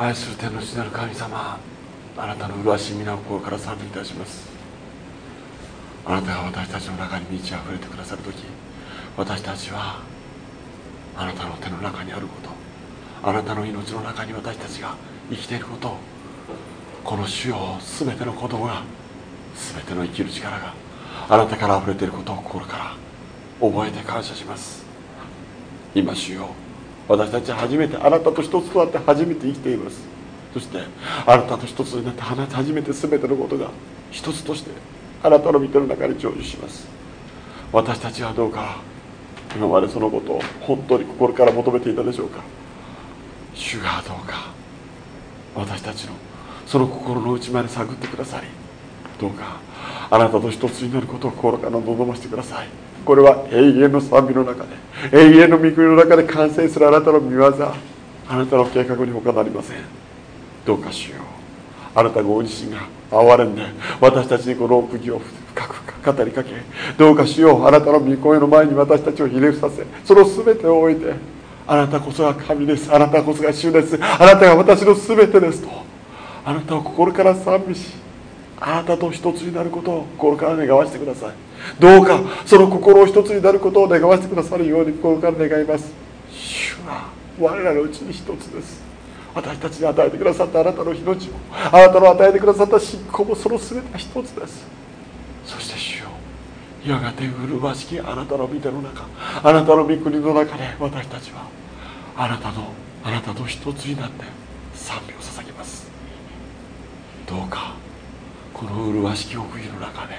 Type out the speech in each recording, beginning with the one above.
愛する天の父なる神様あなたの麗しい皆を心から賛美いたします。あなたが私たちの中に満ち溢れてくださる時私たちはあなたの手の中にあることあなたの命の中に私たちが生きていることこの主よ全てのことが全ての生きる力があなたから溢れていることを心から覚えて感謝します。今主よ私たちは初めてあなたと一つとなって初めて生きています。そしてあなたと一つになって初めて全てのことが一つとしてあなたの御手の中に成就します。私たちはどうか今までそのことを本当に心から求めていたでしょうか。主がどうか私たちのその心の内まで探ってくださりどうかあなたと一つになることを心から望ませてください。これは永遠の賛美の中で永遠の御国の中で完成するあなたの御業あなたの計画に他なりません。どうかしよう。あなたご自身が憐れんで私たちにこの釘を深く語りかけどうかしよう。あなたの御声の前に私たちをひれ伏させその全てを置いてあなたこそが神です。あなたこそが主です。あなたが私の全てですとあなたを心から賛美しあなたと一つになることを心から願わせてください。どうかその心を一つになることを願わせてくださるように心から願います。主は我らのうちに一つです。私たちに与えてくださったあなたの命もあなたの与えてくださった信仰もその全てが一つです。そして主よやがて麗しきあなたの御手の中あなたの御国の中で私たちはあなたのあなたと一つになって賛美を捧げます。どうかこの麗しき奥義の中で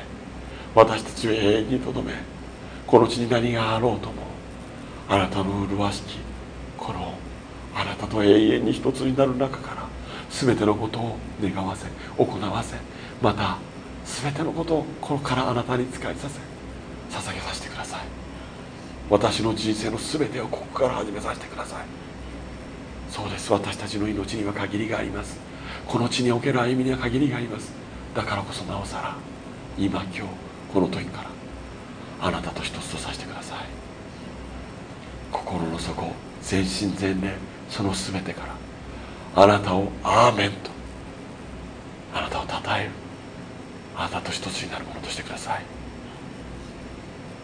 私たちを永遠にとどめこの地に何があろうともあなたの麗しきこのあなたと永遠に一つになる中から全てのことを願わせ行わせまた全てのことをここからあなたに使いさせ捧げさせてください。私の人生の全てをここから始めさせてください。そうです。私たちの命には限りがあります。この地における歩みには限りがあります。だからこそなおさら今今日この時からあなたと一つとさせてください。心の底全身全霊その全てからあなたをアーメンとあなたをたたえるあなたと一つになるものとしてください。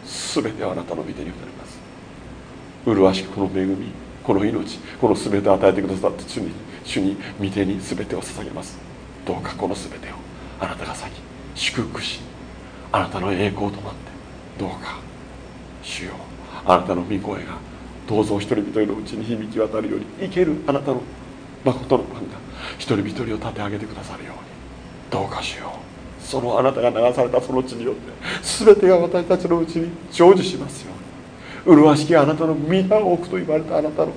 全てはあなたの御手になります。麗しくこの恵みこの命この全てを与えてくださった主に主に御手に全てを捧げます。どうかこの全てを。あなたが先祝福しあなたの栄光となってどうか主よ。あなたの御声がどうぞ一人一人のうちに響き渡るように生ける。あなたの誠のパンが一人一人を立て上げてくださるように。どうかしようそのあなたが流されたその地によって全てが私たちのうちに成就しますように。麗しきあなたの皆を置くと言われたあなたの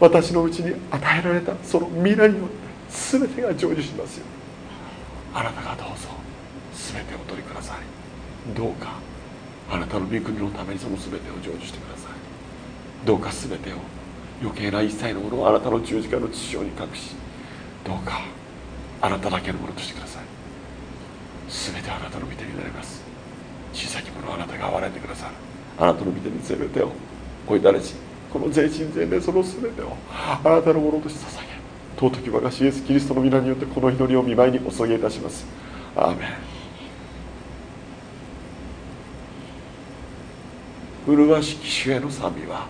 私のうちに与えられたその皆によって全てが成就しますように。あなたがどうぞ全てお取りください。どうかあなたの御国のためにその全てを成就してください。どうか全てを余計な一切のものをあなたの十字架の父親に隠しどうかあなただけのものとしてください。全てあなたの御手になります。小さきものあなたが憐れんでくださる。あなたの御手に全てをおいたれしこの全身全霊その全てをあなたのものとして捧げ尊き我が主イエスキリストの皆によってこの祈りを見舞いにお注ぎいたしますアーメン麗しき主への賛美は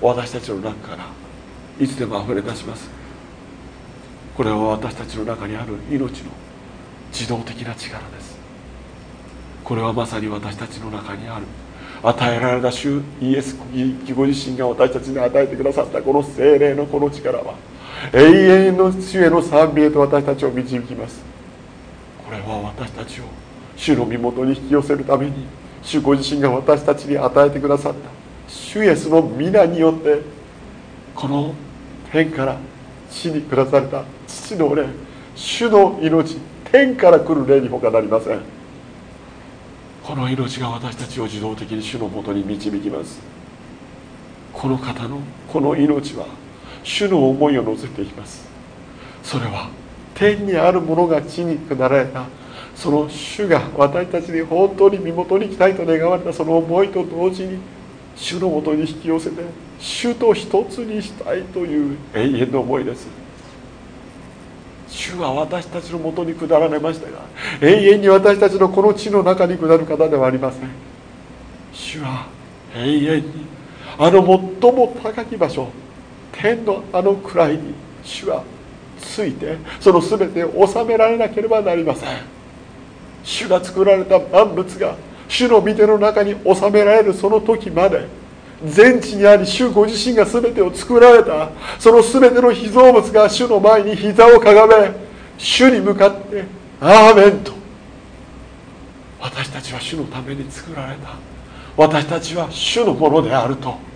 私たちの中からいつでも溢れ出しますこれは私たちの中にある命の自動的な力ですこれはまさに私たちの中にある与えられた主イエスご自身が私たちに与えてくださったこの精霊のこの力は永遠の主への賛美へと私たちを導きます。これは私たちを主の身元に引き寄せるために主ご自身が私たちに与えてくださった主イエスの皆によってこの天から死に下された父の霊主の命天から来る霊に他なりません。この命が私たちを自動的に主のもとに導きます。この方のこの命は主の思いを乗せています。それは天にあるものが地に下られたその主が私たちに本当に身元に来たいと願われたその思いと同時に主のもとに引き寄せて主と一つにしたいという永遠の思いです。主は私たちのもとに下られましたが永遠に私たちのこの地の中に下る方ではありません。主は永遠にあの最も高き場所天のあの位に主はついてその全てを収められなければなりません。主が作られた万物が主の御手の中に収められるその時まで全地にあり主ご自身が全てを作られたその全ての被造物が主の前に膝をかがめ主に向かって「アーメン」と。私たちは主のために作られた。私たちは主のものであると。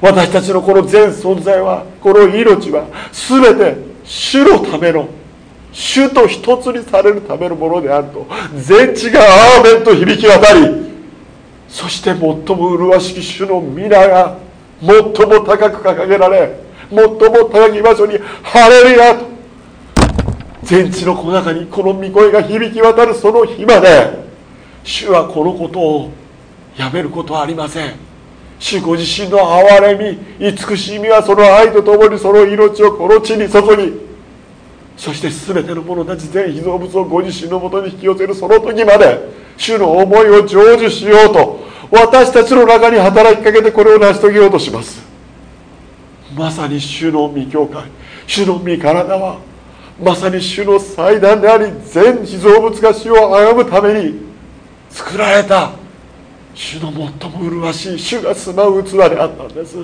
私たちのこの全存在はこの命は全て主のための主と一つにされるためのものであると全地がアーメンと響き渡りそして最も麗しき主の皆が最も高く掲げられ最も高き場所に「ハレルヤ」と全地の小中にこの御声が響き渡るその日まで主はこのことをやめることはありません。主ご自身の憐れみ慈しみはその愛とともにその命をこの地に注ぎそして全ての者たち全被造物をご自身のもとに引き寄せるその時まで主の思いを成就しようと私たちの中に働きかけてこれを成し遂げようとします。まさに主の御教会主の御体はまさに主の祭壇であり全被造物が主を崇むために作られた主の最も麗しい主が住まう器であったんです。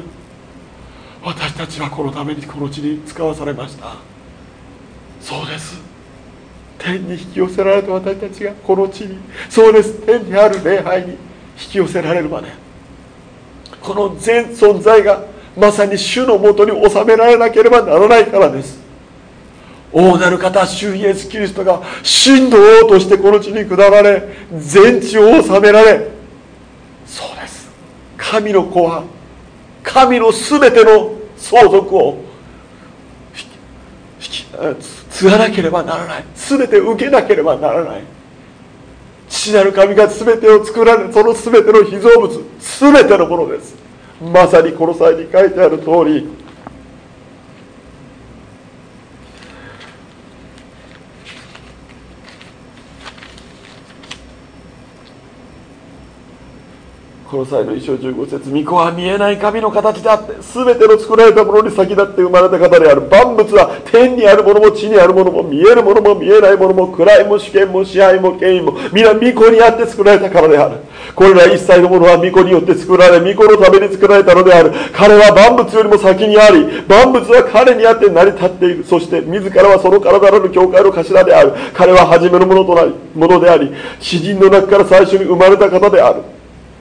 私たちはこのためにこの地に使わされました。そうです。天に引き寄せられた私たちがこの地に。そうです。天にある礼拝に引き寄せられるまで。この全存在がまさに主のもとに収められなければならないからです。王なる方主イエス・キリストが真の王としてこの地に下られ全地を治められ神の子は神の全ての相続を継がなければならない。全て受けなければならない。父なる神が全てを作られその全ての被造物全てのものです。まさにこの際に書いてある通りこの際の衣装15節巫女は見えない神の形であって全ての作られたものに先立って生まれた方である万物は天にあるものも地にあるものも見えるものも見えないものも位も主権も支配も権威も皆巫女にあって作られたからである。これら一切のものは巫女によって作られ巫女のために作られたのである。彼は万物よりも先にあり万物は彼にあって成り立っている。そして自らはその体なる教会の頭である。彼は初めのものとなりものであり詩人の中から最初に生まれた方である。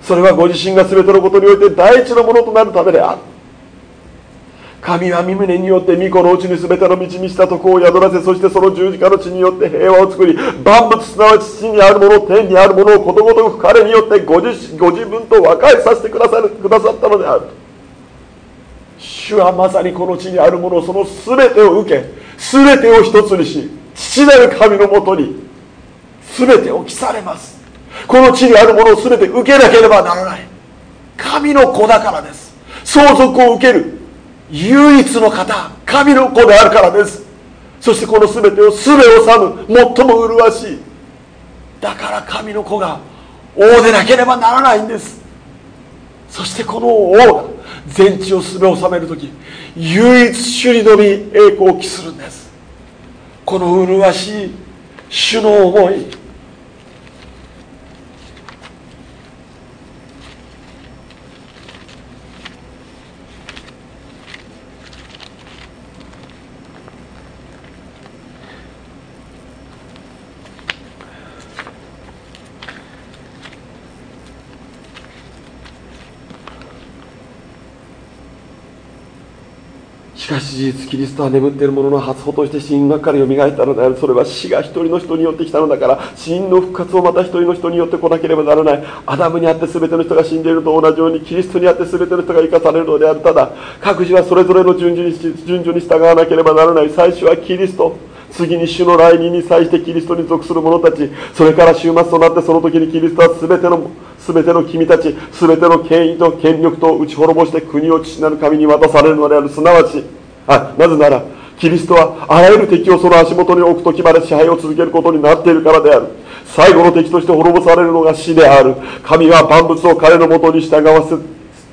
それはご自身が全てのことにおいて第一のものとなるためである。神は身胸によって御子のうちに全ての道にしたとこを宿らせそしてその十字架の地によって平和を作り万物すなわち地にあるもの天にあるものをことごとく彼によってご自ご自分と和解させてくださるくださったのである。主はまさにこの地にあるものその全てを受け全てを一つにし父なる神のもとに全てを記されます。この地にあるものを全て受けなければならない。神の子だからです。相続を受ける唯一の方神の子であるからです。そしてこの全てをすべを治む最も麗しい。だから神の子が王でなければならないんです。そしてこの王が全地をすべを治める時唯一主にのみ栄光を期するんです。この麗しい主の思いしかし事実キリストは眠っている者の初歩として死因の中からよみがえったのである。それは死が一人の人によってきたのだから死因の復活をまた一人の人によって来なければならない。アダムにあって全ての人が死んでいると同じようにキリストにあって全ての人が生かされるのである。ただ各自はそれぞれの順序に順序に従わなければならない。最初はキリスト次に主の来臨に際してキリストに属する者たち。それから終末となってその時にキリストは全ての全ての君たち全ての権威と権力と打ち滅ぼして国を父なる神に渡されるのである。すなわちあなぜならキリストはあらゆる敵をその足元に置く時まで支配を続けることになっているからである。最後の敵として滅ぼされるのが死である。神は万物を彼のもとに従わせ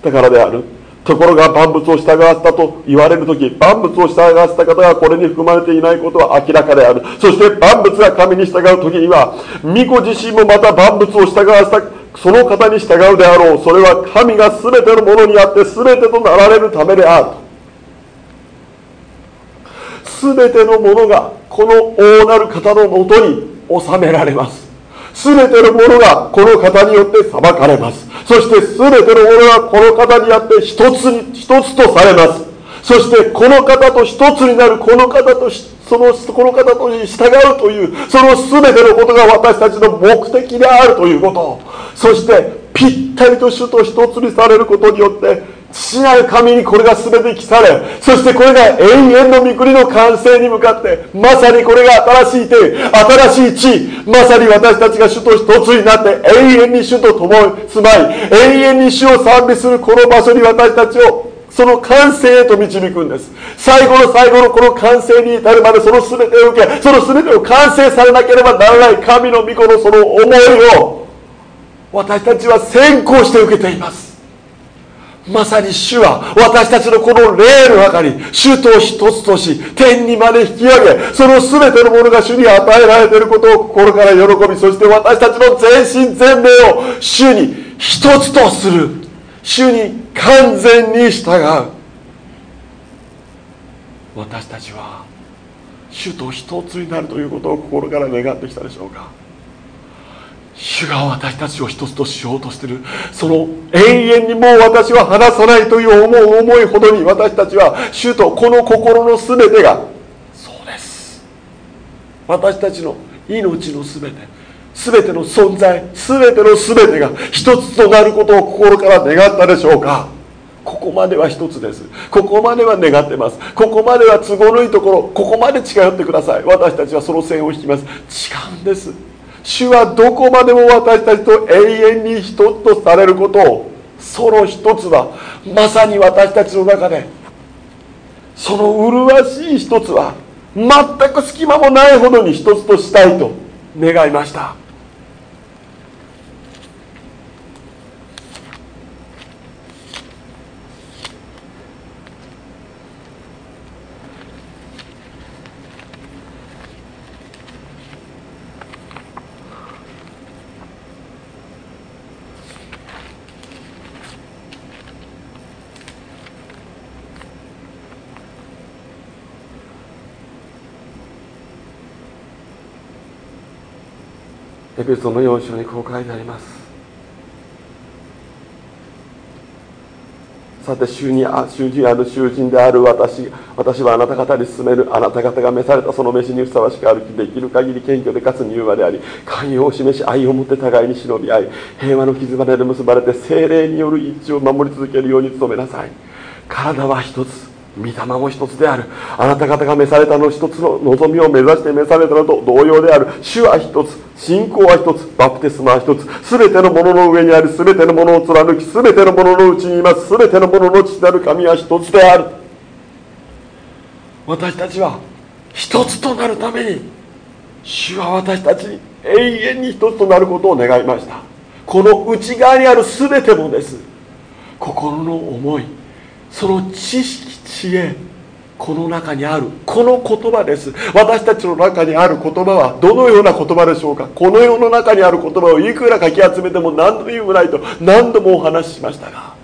たからである。ところが万物を従わせたと言われる時万物を従わせた方がこれに含まれていないことは明らかである。そして万物が神に従う時には御子自身もまた万物を従わせた。その方に従うであろう。それは神が全てのものにあって全てとなられるためである。全てのものがこの大なる方のもとに収められます。全てのものがこの方によって裁かれます。そして全てのものがこの方にあって一つに一つとされます。そしてこの方と一つになるこの方とそのこの方とに従うというその全てのことが私たちの目的であるということ。そしてぴったりと主と一つにされることによって父なる神にこれが全て記され。そしてこれが永遠の御国の完成に向かってまさにこれが新しい手新しい地。まさに私たちが主と一つになって永遠に主と共に住まい永遠に主を賛美するこの場所に私たちをその完成へと導くんです。最後の最後のこの完成に至るまでその全てを受けその全てを完成されなければならない神の御子のその思いを私たちは先行して受けています。まさに主は私たちのこの霊の中に主と一つとし天にまで引き上げその全てのものが主に与えられていることを心から喜びそして私たちの全身全霊を主に一つとする。主に完全に従う。私たちは主と一つになるということを心から願ってきたでしょうか。主が私たちを一つとしようとしている。その永遠にもう私は離さないという思う思いほどに私たちは主とこの心の全てがそうです。私たちの命の全て全ての存在全ての全てが一つとなることを心から願ったでしょうか？ここまでは一つです。ここまでは願ってます。ここまでは都合のいいところ。ここまで近寄ってください。私たちはその線を引きます。違うんです。主はどこまでも私たちと永遠に一つとされることをその一つはまさに私たちの中でその麗しい一つは全く隙間もないほどに一つとしたいと願いました。エペソの4章にこう書いてあります。さて主に主にある囚人である私私はあなた方に進める。あなた方が召されたその飯にふさわしく歩きできる限り謙虚でかつ柔和であり寛容を示し愛を持って互いに忍び合い平和の絆で結ばれて精霊による一致を守り続けるように努めなさい。体は一つ。御霊も一つである。あなた方が召されたの一つの望みを目指して召されたのと同様である。主は一つ信仰は一つバプテスマは一つ。全てのものの上にある全てのものを貫き全てのもののうちにいます。全てのものの父なる神は一つである。私たちは一つとなるために主は私たちに永遠に一つとなることを願いました。この内側にある全てもです。心の思いその知識知恵この中にある。この言葉です。私たちの中にある言葉はどのような言葉でしょうか。この世の中にある言葉をいくらかき集めても何度も言うもないと何度もお話ししましたが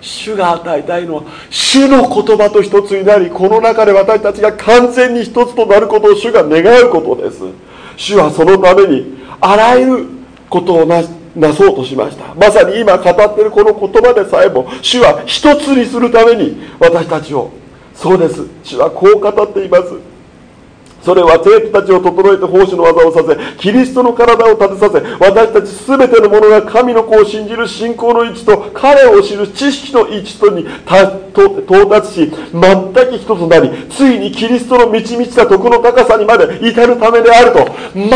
主が与えたいのは主の言葉と一つになりこの中で私たちが完全に一つとなることを主が願うことです。主はそのためにあらゆることをななそうとしました。まさに今語ってるこの言葉でさえも主は一つにするために私たちを。そうです。主はこう語っています。それは生徒たちを整えて奉仕の技をさせキリストの体を立てさせ私たち全ての者が神の子を信じる信仰の位置と彼を知る知識の位置とに到達し全く一つなりついにキリストの満ち満ちた徳の高さにまで至るためであると全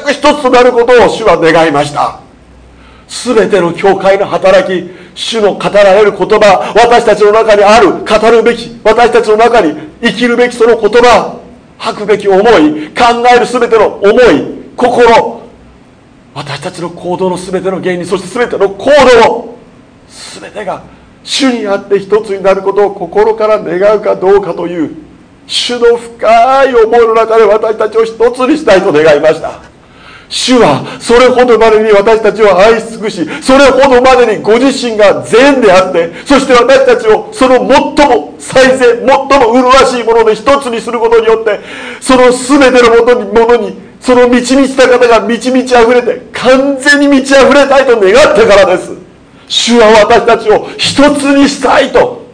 く一つとなることを主は願いました。全ての教会の働き主の語られる言葉私たちの中にある語るべき私たちの中に生きるべきその言葉吐くべき思い考える全ての思い心私たちの行動の全ての原因そして全ての行動全てが主にあって一つになることを心から願うかどうかという主の深い思いの中で私たちを一つにしたいと願いました。主はそれほどまでに私たちを愛し尽くしそれほどまでにご自身が善であってそして私たちをその最も最善最も麗しいもので一つにすることによってその全てのものにその満ち満ちた方が満ち満ち溢れて完全に満ち溢れたいと願ったからです。主は私たちを一つにしたいと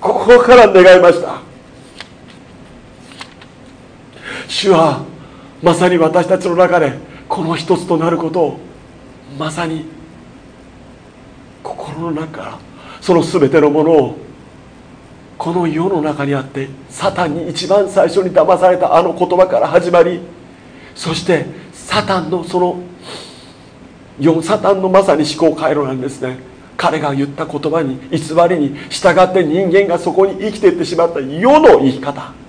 心から願いました。主はまさに私たちの中でこの一つとなることをまさに心の中からその全てのものをこの世の中にあってサタンに一番最初に騙されたあの言葉から始まりそしてサタンのそのサタンのまさに思考回路なんですね。彼が言った言葉に偽りに従って人間がそこに生きていってしまった世の生き方。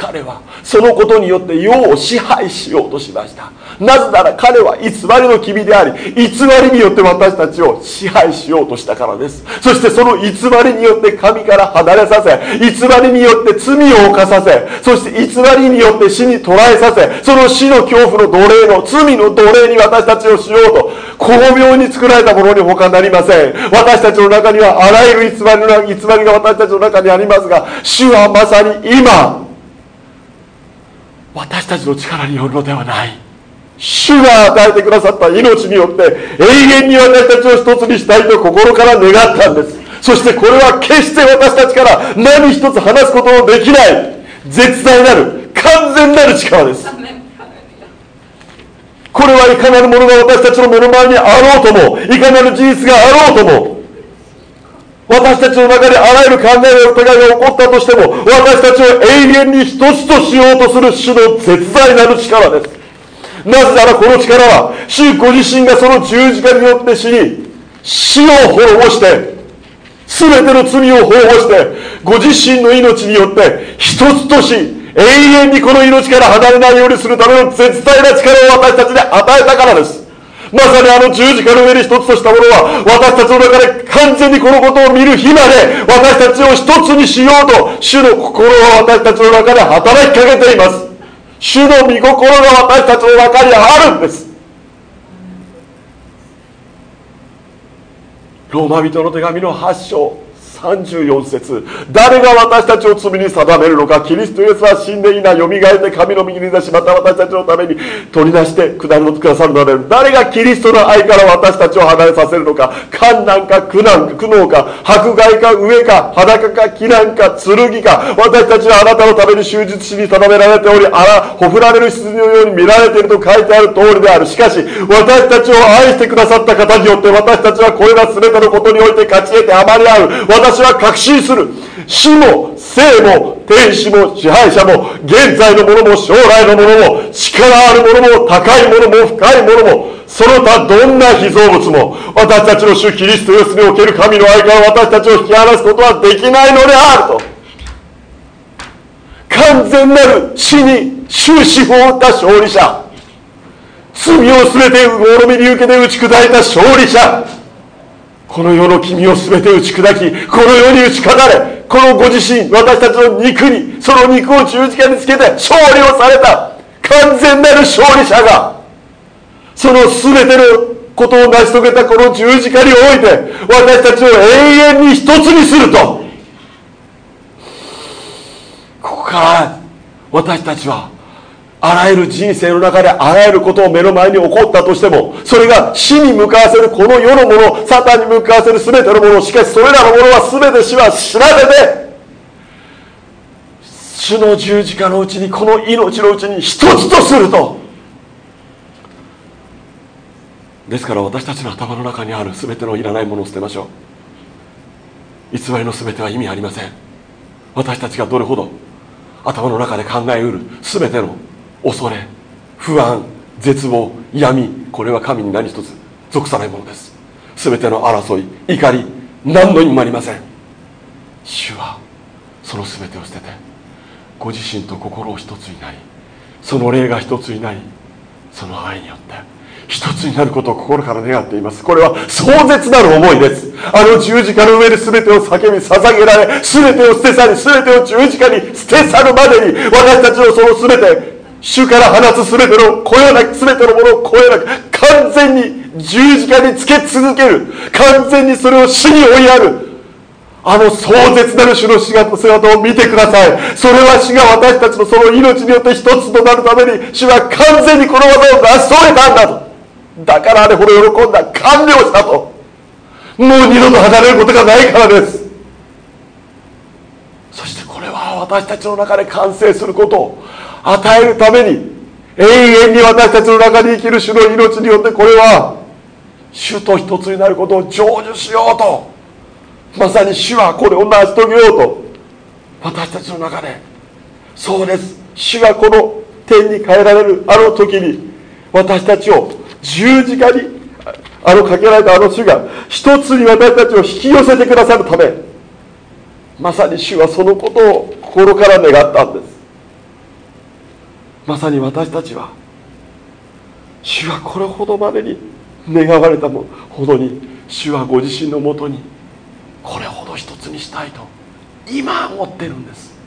彼はそのことによって世を支配しようとしました。なぜなら彼は偽りの君であり偽りによって私たちを支配しようとしたからです。そしてその偽りによって神から離れさせ偽りによって罪を犯させそして偽りによって死に捕らえさせその死の恐怖の奴隷の罪の奴隷に私たちをしようと巧妙に作られたものに他なりません。私たちの中にはあらゆる偽りの偽りが私たちの中にありますが主はまさに今私たちの力によるのではない。主が与えてくださった命によって永遠に私たちを一つにしたいと心から願ったんです。そしてこれは決して私たちから何一つ話すことのできない絶大なる完全なる力です。これはいかなるものが私たちの目の前にあろうともいかなる事実があろうとも私たちの中であらゆる考えや疑いが起こったとしても私たちを永遠に一つとしようとする主の絶大なる力です。なぜならこの力は主ご自身がその十字架によって死に死を滅ぼして全ての罪を滅ぼしてご自身の命によって一つとし永遠にこの命から離れないようにするための絶大な力を私たちに与えたからです。まさにあの十字架の上に一つとしたものは私たちの中で完全にこのことを見る日まで私たちを一つにしようと主の心は私たちの中で働きかけています。主の御心が私たちの中にあるんです。ローマ人の手紙の8章。34節。誰が私たちを罪に定めるのかキリストイエスは死んでいないよみがえって神の右にいてしまた私たちのために取り出して下りのくださるので誰がキリストの愛から私たちを離れさせるのか困難か苦難苦悩か迫害か上か裸か飢難か剣か私たちはあなたのために終日死に定められておりあらほふられる羊のように見られていると書いてある通りである。しかし私たちを愛してくださった方によって私たちはこれら全てのことにおいて勝ち得て余り合う。私は確信する。死も生も天使も支配者も現在のものも将来のものも力あるものも高いものも深いものもその他どんな被造物も私たちの主キリストヨスにおける神の愛から私たちを引き離すことはできないのであると。完全なる死に終止符を打った勝利者。罪を全てうろみに受けて打ち砕いた勝利者。この世の君を全て打ち砕きこの世に打ち勝たれこのご自身私たちの肉にその肉を十字架につけて勝利をされた完全なる勝利者がその全てのことを成し遂げたこの十字架において私たちを永遠に一つにすると。ここから私たちはあらゆる人生の中であらゆることを目の前に起こったとしてもそれが死に向かわせるこの世のものサタンに向かわせる全てのものしかしそれらのものは全て死は調べて主の十字架のうちにこの命のうちに一つとすると。ですから私たちの頭の中にある全てのいらないものを捨てましょう。偽りの全ては意味ありません。私たちがどれほど頭の中で考えうる全ての恐れ不安絶望闇これは神に何一つ属さないものです。全ての争い怒り何の意味もありません。主はその全てを捨ててご自身と心を一つになりその霊が一つになりその愛によって一つになることを心から願っています。これは壮絶なる思いです。あの十字架の上で全てを叫び捧げられ全てを捨て去り全てを十字架に捨て去るまでに私たちのその全て主から放つ全てのこよなく全てのものをこよなく完全に十字架につけ続ける。完全にそれを死に追いやる。あの壮絶なる主の姿を見てください。それは主が私たちのその命によって一つとなるために主は完全にこの技を成し遂げたんだとだからあれほど喜んだ。完了したと。もう二度と離れることがないからです。そしてこれは私たちの中で完成すること。を与えるために永遠に私たちの中に生きる主の命によってこれは主と一つになることを成就しようと。まさに主はこれを成し遂げようと私たちの中で。そうです。主がこの天に変えられるあの時に私たちを十字架にあのかけられたあの主が一つに私たちを引き寄せてくださるためまさに主はそのことを心から願ったんです。まさに私たちは主はこれほどまでに願われたほどに主はご自身のもとにこれほど一つにしたいと今思ってるんです。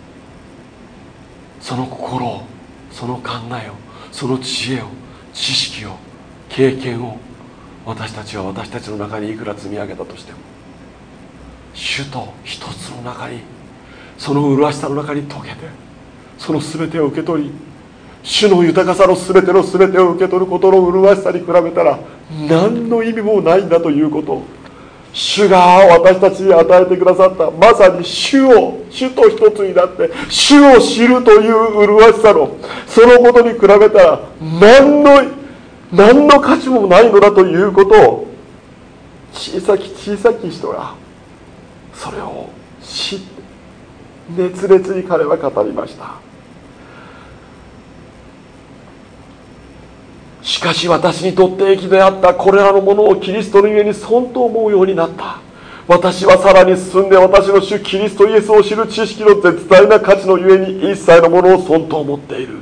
その心をその考えをその知恵を知識を経験を私たちは私たちの中にいくら積み上げたとしても主と一つの中にその麗しさの中に溶けてその全てを受け取り主の豊かさの全ての全てを受け取ることの麗しさに比べたら何の意味もないんだということ。主が私たちに与えてくださったまさに主を主と一つになって主を知るという麗しさのそのことに比べたら何の何の価値もないのだということを小さき小さき人がそれを知って熱烈に彼は語りました。しかし私にとって益であったこれらのものをキリストのゆえに損と思うようになった。私はさらに進んで私の主キリストイエスを知る知識の絶大な価値のゆえに一切のものを損と思っている。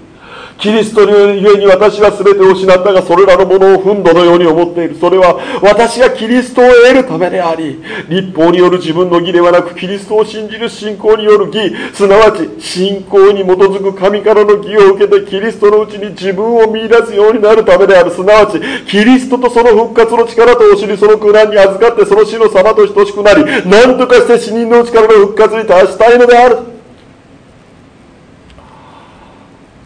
キリストのゆえに私は全てを失ったがそれらのものを憤怒のように思っている。それは私がキリストを得るためであり立法による自分の義ではなくキリストを信じる信仰による義。すなわち信仰に基づく神からの義を受けてキリストのうちに自分を見出すようになるためである。すなわちキリストとその復活の力とお知りその苦難に預かってその死の様と等しくなり何とかして死人の力の復活に達したいのである。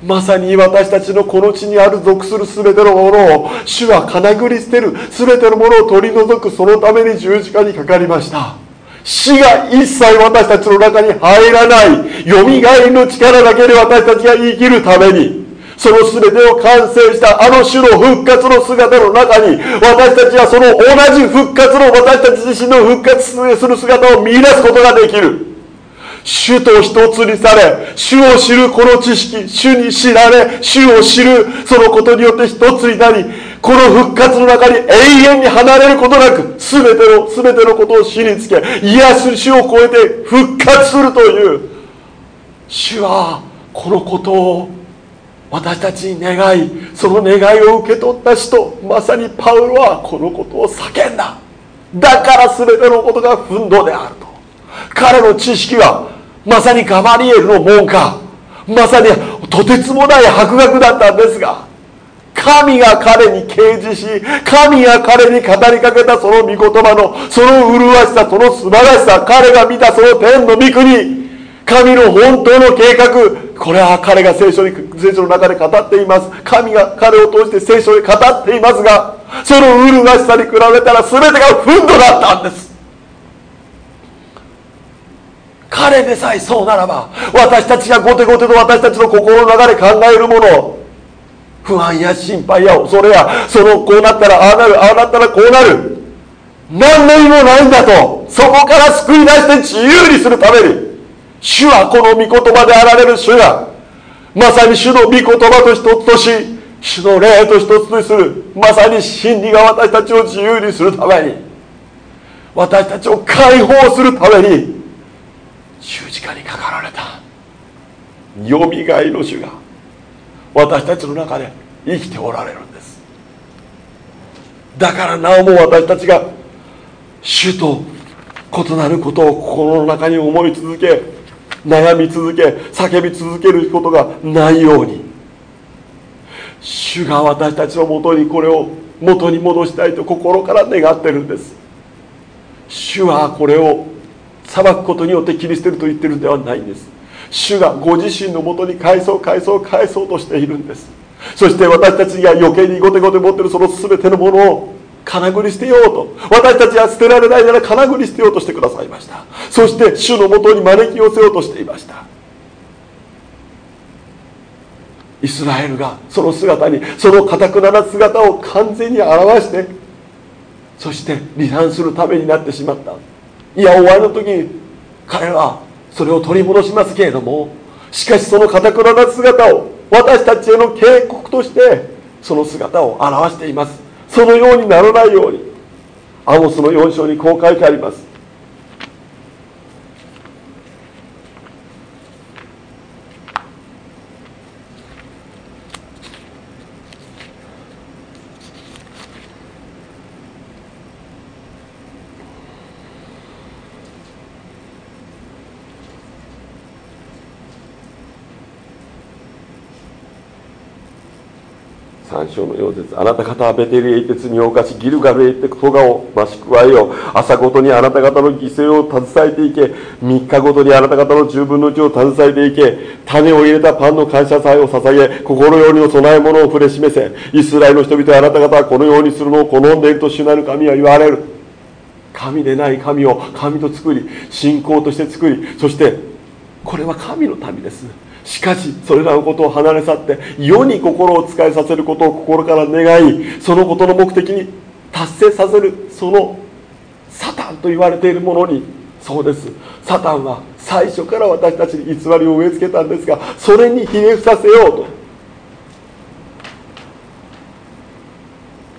まさに私たちのこの地にある属する全てのものを主はかなぐり捨てる全てのものを取り除くそのために十字架にかかりました。死が一切私たちの中に入らないよみがえりの力だけで私たちが生きるために。その全てを完成したあの種の復活の姿の中に私たちはその同じ復活の私たち自身の復活する姿を見出すことができる。主と一つにされ主を知るこの知識主に知られ主を知るそのことによって一つになりこの復活の中に永遠に離れることなく全ての全てのことを死につけ癒す主を超えて復活するという主はこのことを私たちに願いその願いを受け取った人まさにパウロはこのことを叫んだ。だから全てのことが憤怒であると。彼の知識はまさにガマリエルの門下。まさにとてつもない博学だったんですが神が彼に掲示し神が彼に語りかけたその御言葉のその麗しさその素晴らしさ彼が見たその天の御国神の本当の計画これは彼が聖書に聖書の中で語っています。神が彼を通して聖書で語っていますがその麗しさに比べたら全てが憤怒だったんです。彼でさえそうならば私たちがゴテゴテと私たちの心の中で考えるもの不安や心配や恐れやそのこうなったらああなるああなったらこうなる。何の意味もないんだとそこから救い出して自由にするために主はこの御言葉であられる主がまさに主の御言葉と一つとし主の霊と一つとするまさに真理が私たちを自由にするために私たちを解放するために十字架にかかられた。よみがえの主が私たちの中で生きておられるんです。だからなおも私たちが主と異なることを心の中に思い続け悩み続け叫び続けることがないように主が私たちのもとにこれを元に戻したいと心から願ってるんです。主はこれを裁くことによって切り捨てると言ってるんではないんです。主がご自身のもとに返そう返そう返そうとしているんです。そして私たちが余計にゴテゴテ持ってるその全てのものを金繰り捨てようと。私たちは捨てられないなら金繰り捨てようとしてくださいました。そして主のもとに招き寄せようとしていました。イスラエルがその姿にそのかたくなな姿を完全に表してそして離反するためになってしまった。いや終わりの時に彼はそれを取り戻しますけれどもしかしそのかたくなな姿を私たちへの警告としてその姿を表しています。そのようにならないようにアモスの4章にこう書いてあります。3章の4節あなた方はベテルへ行って罪を犯しギルガルへ行って戸川を増し加えよう朝ごとにあなた方の犠牲を携えていけ3日ごとにあなた方の10分の1を携えていけ種を入れたパンの感謝祭を捧げ心よりの供え物を触れ示せイスラエルの人々あなた方はこのようにするのを好んでいると主なる神は言われる。神でない神を神と作り信仰として作りそしてこれは神の民です。しかしそれらのことを離れ去って世に心を使いさせることを心から願いそのことの目的に達成させるそのサタンと言われているものにそうです。サタンは最初から私たちに偽りを植え付けたんですがそれにひれ伏させようと。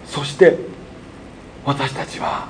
そして私たちは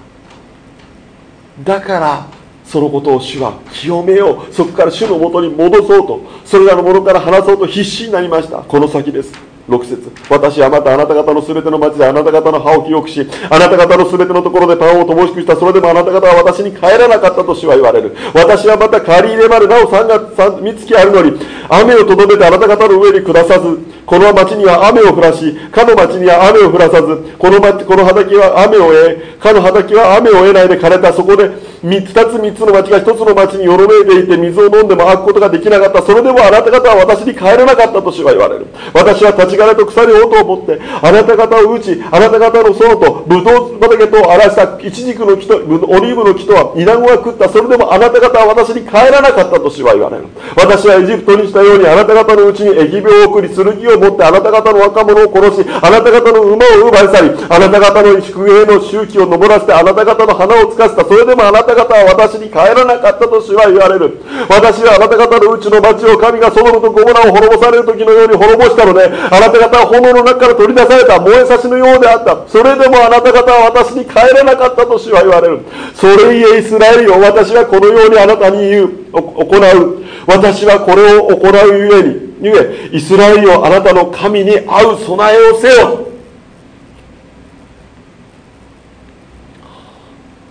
だからそのことを主は清めよう。そこから主のもとに戻そうと。それらのものから離そうと必死になりました。この先です。6節。私はまたあなた方の全ての町であなた方の歯を清くしあなた方の全てのところでパンを乏しくした。それでもあなた方は私に帰らなかったと主は言われる。私はまた借り入れまでなお3月3月あるのに雨をとどめてあなた方の上に下さずこの町には雨を降らしかの町には雨を降らさずこの町この畑は雨を得かの畑は雨を得ないで枯れたそこで2つ3つの町が1つの町によろめいていて水を飲んでも開くことができなかった。それでもあなた方は私に帰らなかったと主は言われる。私は立ち枯れと腐り音を持ってあなた方を打ちあなた方の園とブドウ畑と荒らしたイチジクの木とオリーブの木とはイナゴが食った。それでもあなた方は私に帰らなかったと主は言われる。私はエジプトにしたようにあなた方のうちに疫病を送り剣を持ってあなた方の若者を殺しあなた方の馬を奪い去りあなた方の宿営の周期を登らせてあなた方の花をつかせた。それでもあなた方は私に帰らなかったと主は言われる。私はあなた方のうちの町を神がソドムとゴモラを滅ぼされる時のように滅ぼしたのであなた方は炎の中から取り出された燃えさしのようであった。それでもあなた方は私に帰らなかったと主は言われる。それゆえイスラエルよ私はこのようにあなたに言う行う。私はこれを行うゆえにゆえイスラエルよあなたの神に合う備えをせよ。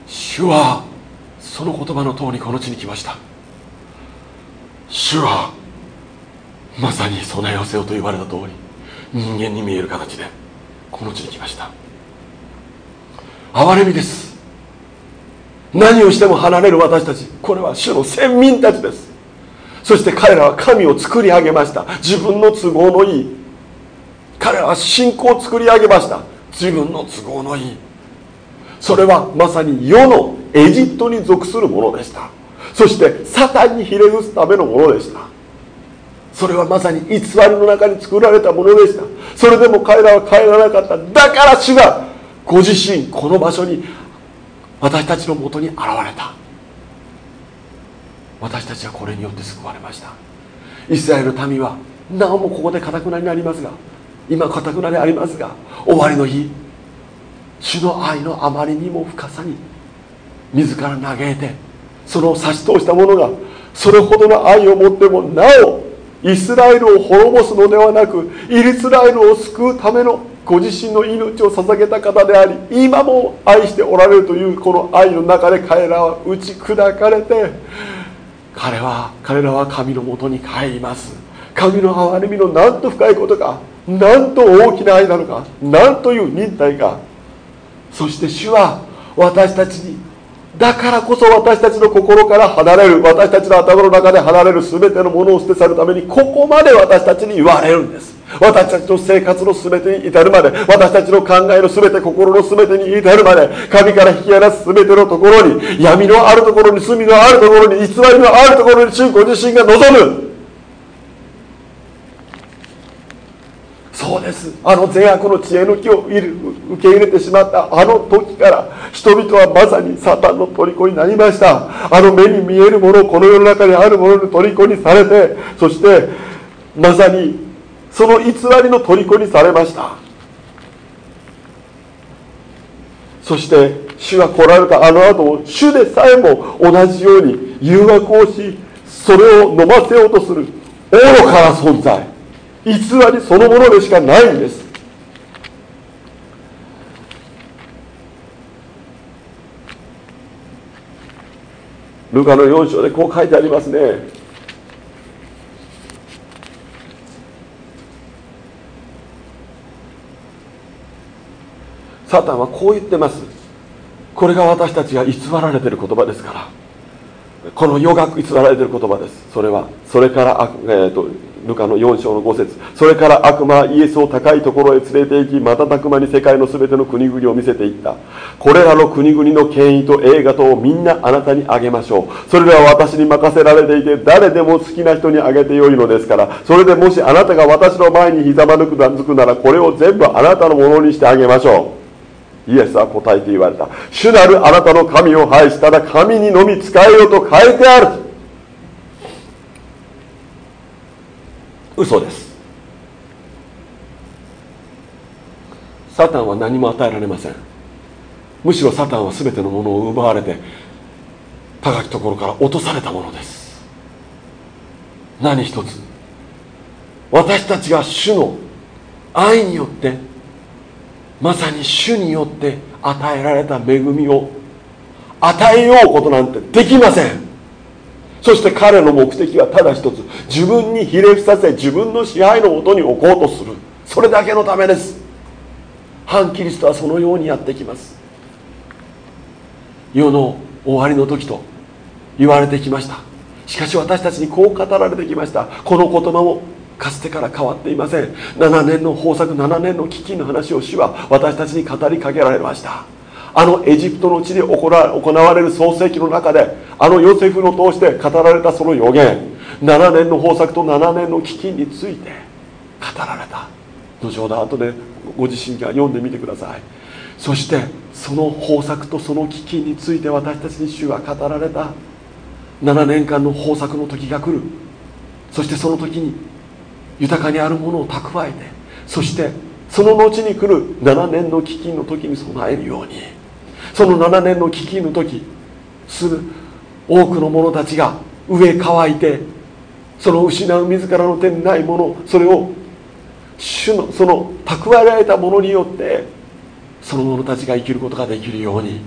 主はその言葉の通りこの地に来ました。主はまさに備えをせよと言われた通り人間に見える形でこの地に来ました。憐れみです。何をしても離れる私たちこれは主の先民たちです。そして彼らは神を作り上げました。自分の都合のいい彼らは信仰を作り上げました。自分の都合のいい。それはまさに世のエジプトに属するものでした。そしてサタンにひれ伏すためのものでした。それはまさに偽りの中に作られたものでした。それでも彼らは帰らなかった。だから主がご自身この場所に私たちのもとに現れた。私たちはこれによって救われました。イスラエルの民はなおもここでかたくなになりますが今かたくなにありますが終わりの日主の愛のあまりにも深さに自ら嘆いてその差し通した者がそれほどの愛を持ってもなおイスラエルを滅ぼすのではなくイスラエルを救うためのご自身の命を捧げた方であり今も愛しておられるというこの愛の中で彼らは打ち砕かれて彼は彼らは神のもとに帰ります。神の憐れみのなんと深いことかなんと大きな愛なのかなんという忍耐か。そして主は私たちにだからこそ私たちの心から離れる私たちの頭の中で離れる全てのものを捨て去るためにここまで私たちに言われるんです。私たちの生活の全てに至るまで私たちの考えの全て心の全てに至るまで神から引き離す全てのところに闇のあるところに罪のあるところに偽りのあるところに主ご自身が望む。そうです。あの善悪の知恵の木を受け入れてしまったあの時から人々はまさにサタンの虜になりました。あの目に見えるものこの世の中にあるものの虜にされてそしてまさにその偽りの虜にされました。そして主が来られたあの後も主でさえも同じように誘惑をしそれを飲ませようとする愚かな存在。偽りそのものでしかないんです。ルカの4章でこう書いてありますね。サタンはこう言ってます。これが私たちが偽られてる言葉ですから。この余学偽られてる言葉です。それはそれから、えーとルカの4章の5節。それから悪魔はイエスを高いところへ連れて行き瞬く間に世界の全ての国々を見せていった。これらの国々の権威と栄華とをみんなあなたにあげましょう。それらは私に任せられていて誰でも好きな人にあげてよいのですから。それでもしあなたが私の前にひざまぬくならこれを全部あなたのものにしてあげましょう。イエスは答えて言われた。主なるあなたの神を拝したら神にのみ使えよと書いてある。嘘です。サタンは何も与えられません。むしろサタンは全てのものを奪われて高きところから落とされたものです。何一つ。私たちが主の愛によってまさに主によって与えられた恵みを与えようことなんてできません。そして彼の目的はただ一つ。自分にひれ伏させ自分の支配のもとに置こうとする。それだけのためです。反キリストはそのようにやってきます。世の終わりの時と言われてきました。しかし私たちにこう語られてきました。この言葉もかつてから変わっていません。7年の豊作7年の飢饉の話を主は私たちに語りかけられました。あのエジプトの地で行われる創世記の中であのヨセフの通して語られたその予言。7年の豊作と7年の飢饉について語られた。後ほど後でご自身が読んでみてください。そしてその豊作とその飢饉について私たちに主は語られた。7年間の豊作の時が来る。そしてその時に豊かにあるものを蓄えてそしてその後に来る7年の飢饉の時に備えるように。その7年の飢饉の時する多くの者たちが飢え乾いてその失う自らの手にないものそれを主のその蓄えられたものによってその者たちが生きることができるように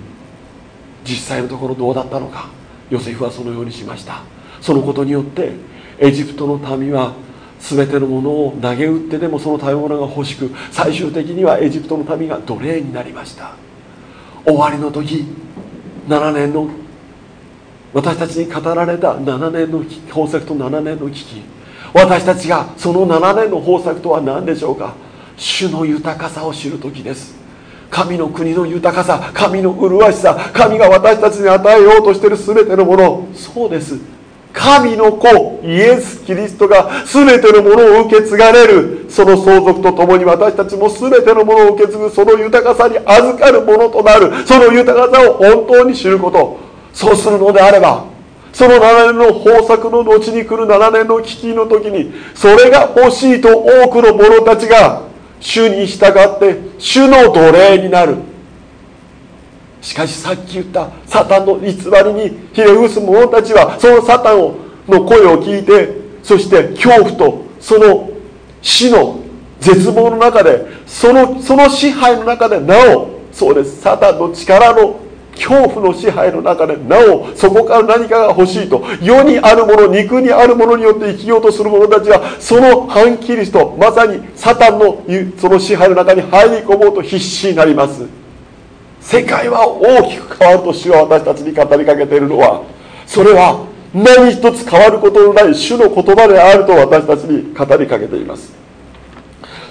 実際のところどうだったのかヨセフはそのようにしました。そのことによってエジプトの民は全てのものを投げ打ってでもその食べ物が欲しく最終的にはエジプトの民が奴隷になりました。終わりの時7年の私たちに語られた7年の豊作と7年の危機。私たちがその7年の豊作とは何でしょうか？主の豊かさを知る時です。神の国の豊かさ神の麗しさ神が私たちに与えようとしている全てのもの。そうです。神の子イエス・キリストが全てのものを受け継がれる。その相続とともに私たちも全てのものを受け継ぐその豊かさに預かるものとなる。その豊かさを本当に知ること。そうするのであればその7年の豊作の後に来る7年の危機の時にそれが欲しいと多くの者たちが主に従って主の奴隷になる。しかしさっき言ったサタンの偽りにひれ伏す者たちはそのサタンの声を聞いてそして恐怖とその死の絶望の中でそのその支配の中でなおそうですサタンの力の恐怖の支配の中でなおそこから何かが欲しいと世にあるもの肉にあるものによって生きようとする者たちはその反キリストまさにサタンのその支配の中に入り込もうと必死になります。世界は大きく変わると主は私たちに語りかけているのはそれは何一つ変わることのない主の言葉であると私たちに語りかけています。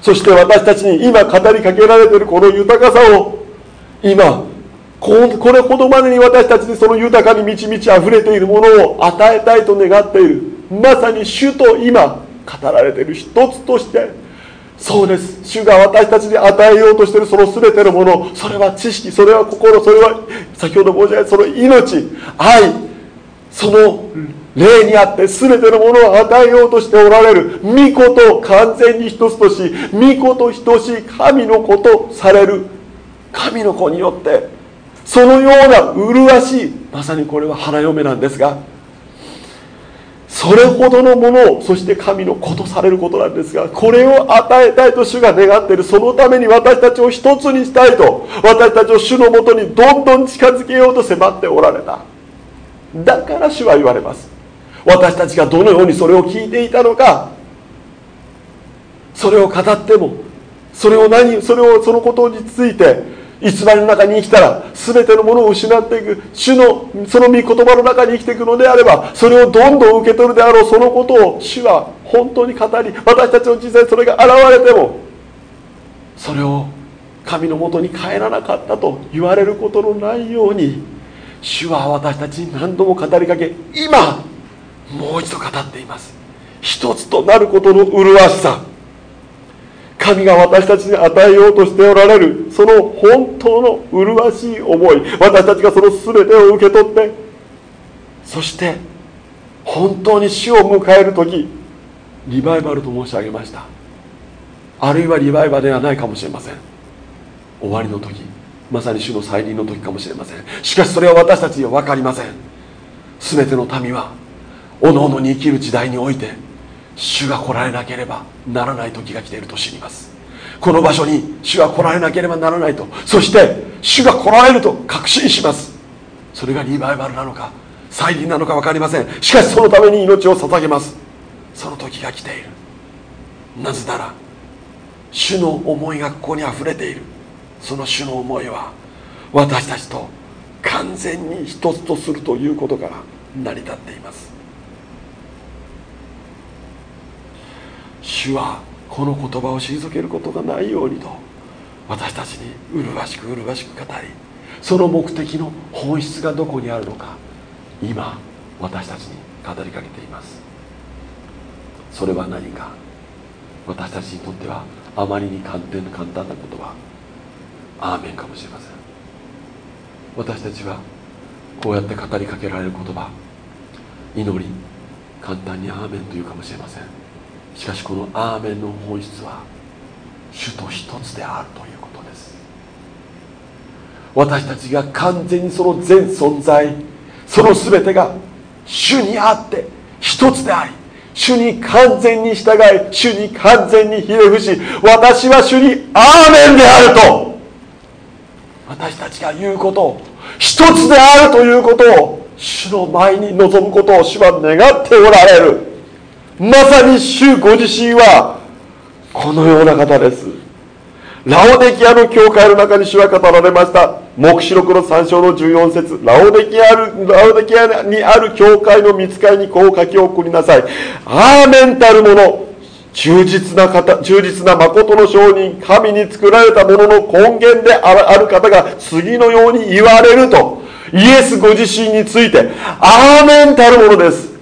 そして私たちに今語りかけられているこの豊かさを今これほどまでに私たちにその豊かに満ち満ち溢れているものを与えたいと願っているまさに主と今語られている一つとしてそうです。主が私たちに与えようとしているその全てのもの。それは知識。それは心。それは先ほど申し上げたその命。愛。その霊にあって全てのものを与えようとしておられる。御子と完全に一つとし御子と等しい神の子とされる。神の子によって。そのような麗しい。まさにこれは花嫁なんですが。それほどのものをそして神の子とされることなんですがこれを与えたいと主が願っているそのために私たちを一つにしたいと私たちを主のもとにどんどん近づけようと迫っておられた。だから主は言われます。私たちがどのようにそれを聞いていたのかそれを語ってもそれを何それをそのことについて偽りの中に生きたら全てのものを失っていく。主のその御言葉の中に生きていくのであればそれをどんどん受け取るであろう。そのことを主は本当に語り私たちの人生それが現れてもそれを神のもとに帰らなかったと言われることのないように主は私たちに何度も語りかけ今もう一度語っています。一つとなることの麗しさ。神が私たちに与えようとしておられるその本当の麗しい思い私たちがその全てを受け取ってそして本当に死を迎える時リバイバルと申し上げました。あるいはリバイバルではないかもしれません。終わりの時まさに主の再臨の時かもしれません。しかしそれは私たちには分かりません。全ての民はおのおのに生きる時代において主が来られなければならない時が来ていると知ります。この場所に主が来られなければならないと。そして主が来られると確信します。それがリバイバルなのか再臨なのか分かりません。しかしそのために命を捧げます。その時が来ている。なぜなら主の思いがここにあふれている。その主の思いは私たちと完全に一つとするということから成り立っています。主はこの言葉を退けることがないようにと私たちに麗しく麗しく語りその目的の本質がどこにあるのか今私たちに語りかけています。それは何か私たちにとってはあまりに簡単簡単な言葉アーメンかもしれません。私たちはこうやって語りかけられる言葉祈り簡単にアーメンというかもしれません。しかしこのアーメンの本質は主と一つであるということです。私たちが完全にその全存在その全てが主にあって一つであり主に完全に従い主に完全にひれ伏し私は主にアーメンであると私たちが言うことを一つであるということを主の前に臨むことを主は願っておられる。まさに主ご自身はこのような方です。ラオデキアの教会の中に主は語られました。黙示録の3章の14節。ラオデキアラオデキアにある教会の見つかりにこう書き送りなさい。アーメンたるもの忠実な方忠実な誠の証人神に作られたものの根源である方が次のように言われるとイエスご自身についてアーメンたるものです。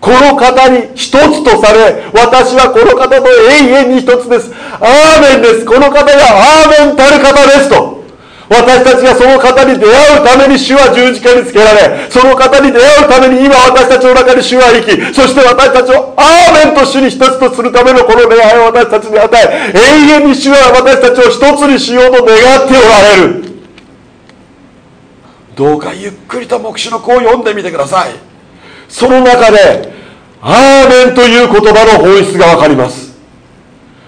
この方に一つとされ私はこの方と永遠に一つです。アーメンです。この方がアーメンたる方ですと。私たちがその方に出会うために主は十字架につけられその方に出会うために今私たちの中に主は生きそして私たちをアーメンと主に一つとするためのこの恋愛を私たちに与え永遠に主は私たちを一つにしようと願っておられる。どうかゆっくりと黙示録を読んでみてください。その中で「アーメン」という言葉の本質が分かります。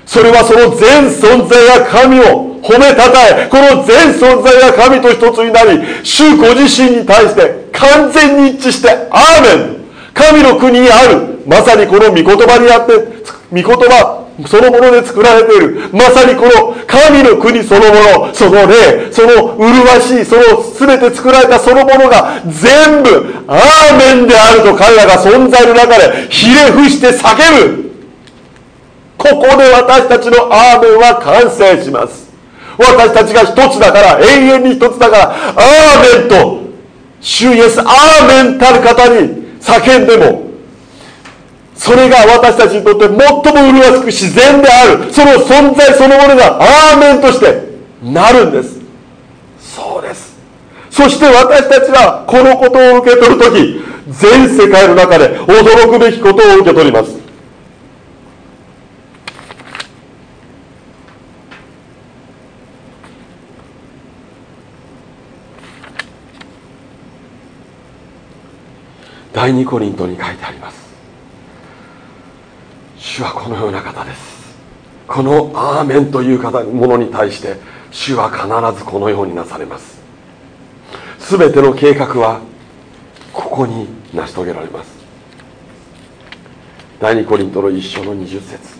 それはその全存在が神を褒めたたえこの全存在が神と一つになり主ご自身に対して完全に一致して「アーメン」神の国にある。まさにこの御言葉にあって御言葉そのもので作られている。まさにこの神の国そのもの。その霊その麗しいその全て作られたそのものが全部アーメンであると彼らが存在の中でひれ伏して叫ぶ。ここで私たちのアーメンは完成します。私たちが一つだから永遠に一つだからアーメンと主イエスアーメンたる方に叫んでもそれが私たちにとって最も麗しく自然である。その存在そのものがアーメンとしてなるんです。そうです。そして私たちはこのことを受け取る時全世界の中で驚くべきことを受け取ります。第2コリントに書いてあります。主はこのような方です。このアーメンという方ものに対して主は必ずこのようになされます。全ての計画はここに成し遂げられます。第2コリントの一章の20節。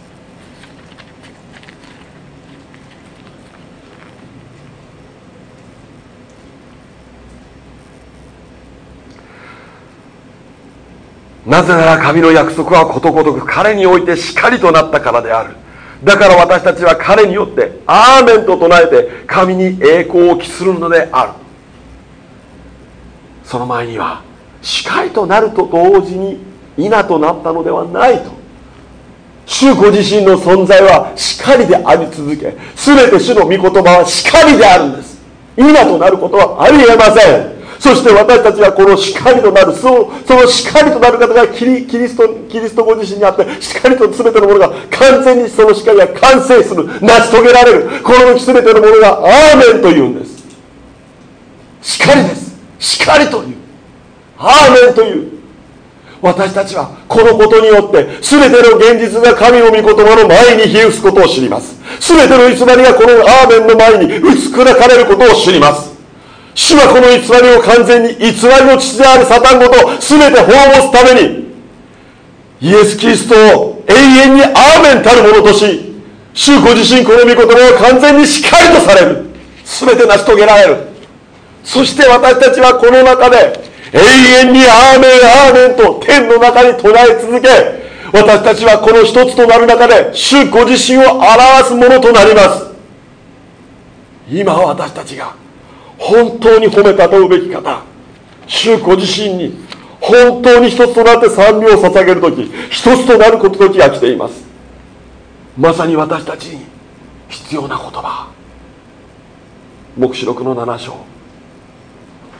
なぜなら神の約束はことごとく彼においてしかりとなったからである。だから私たちは彼によってアーメンと唱えて神に栄光を期するのである。その前にはしかりとなると同時に稲となったのではないと。主ご自身の存在はしかりであり続け全て主の御言葉はしかりであるんです。稲となることはありえません。そして私たちはこの光となるそのその光となる方がキリキリストキリストご自身にあって光と全てのものが完全にその光が完成する成し遂げられるこの全てのものがアーメンというんです。光です。光という。アーメンという。私たちはこのことによって全ての現実が神の御言葉の前に冷えすことを知ります。全ての偽りがこのアーメンの前に薄く砕かれることを知ります。主はこの偽りを完全に偽りの父であるサタンごと全て滅ぼすためにイエス・キリストを永遠にアーメンたるものとし主ご自身この御言葉を完全にしっかりとされる。全て成し遂げられる。そして私たちはこの中で永遠にアーメンアーメンと天の中に唱え続け私たちはこの一つとなる中で主ご自身を表すものとなります。今私たちが本当に褒めたとうべき方。主ご自身に本当に一つとなって賛美を捧げる時一つとなること時が来ています。まさに私たちに必要な言葉。黙示録の7章。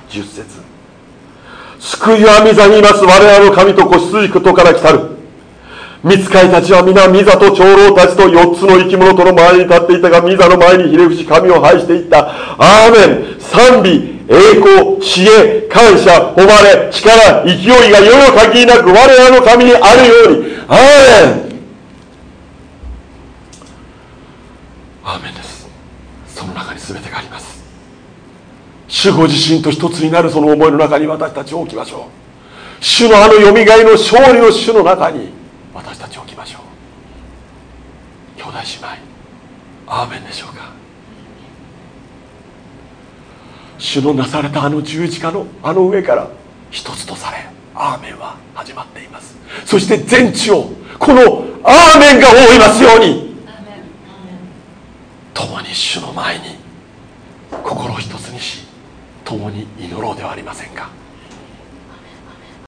10節。救いは御座にいます。我らの神と子羊ことから来たる。見つかいたちは皆ミザと長老たちと4つの生き物との前に立っていたがミザの前にひれ伏し神を拝していった。アーメン。賛美。栄光。知恵。感謝。誉れ。力。勢いが世の限りなく我らの神にあるように。アーメン。アーメンです。その中に全てがあります。主ご自身と一つになるその思いの中に私たちを置きましょう。主のあのよみがえの勝利の主の中に私たちを置きましょう。兄弟姉妹アーメンでしょうか。主のなされたあの十字架のあの上から一つとされアーメンは始まっています。そして全地をこのアーメンが覆いますように共に主の前に心を一つにし共に祈ろうではありませんか。